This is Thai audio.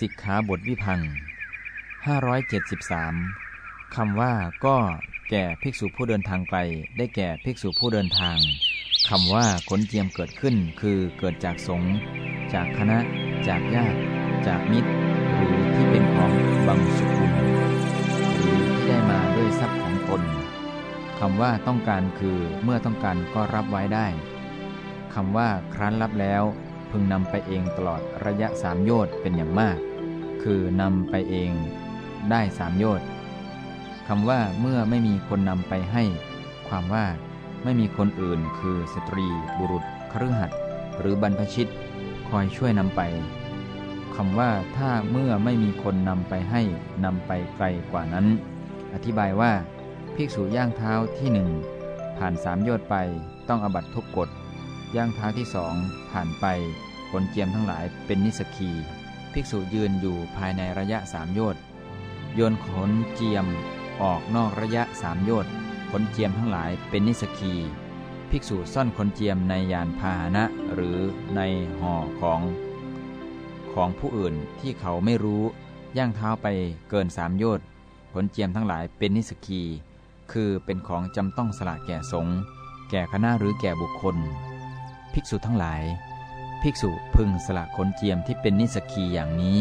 สิกขาบทวิพัง573 คำว่าก็แก่ภิกษุผู้เดินทางไกล ได้แก่ภิกษุผู้เดินทาง คำว่าขนเจียมเกิดขึ้น คือเกิดจากสงฆ์จากคณะ จากญาติ จากมิตร หรือที่เป็นของบังสุกุลหรือที่ได้มาด้วยทรัพย์ของตนคำว่าต้องการคือเมื่อต้องการก็รับไว้ได้คำว่าครั้นรับแล้ว พึงนำไปเองตลอดระยะสามโยชน์เป็นอย่างมาก คือนำไปเองได้สามโยชน์คำว่าเมื่อไม่มีคนนำไปให้ ความว่าไม่มีคนอื่นคือสตรี บุรุษครือหัดหรือบรรพชิต คอยช่วยนำไปคำว่าถ้าเมื่อไม่มีคนนำไปให้นำไปไกลกว่านั้น อธิบายว่า ภิกษุย่างเท้าที่หนึ่งผ่านสามโยชน์ไปต้องอบัตทุกกฎย่างเท้าที่สองผ่านไป ขนเจียมทั้งหลายเป็นนิสกี ภิกษุยืนอยู่ภายในระยะสามโยชน์โยนขนเจียมออกนอกระยะสามโยชน์ขนเจียมทั้งหลายเป็นนิสกี ภิกษุซ่อนขนเจียมในยานพาหนะ หรือในห่อของ ของผู้อื่นที่เขาไม่รู้ ย่างเท้าไปเกินสามโยชน์ขนเจียมทั้งหลายเป็นนิสกี คือเป็นของจำต้องสละแก่สงฆ์แก่คณะหรือแก่บุคคล ภิกษุทั้งหลาย ภิกษุพึงสละขนเจียมที่เป็นนิสกีอย่างนี้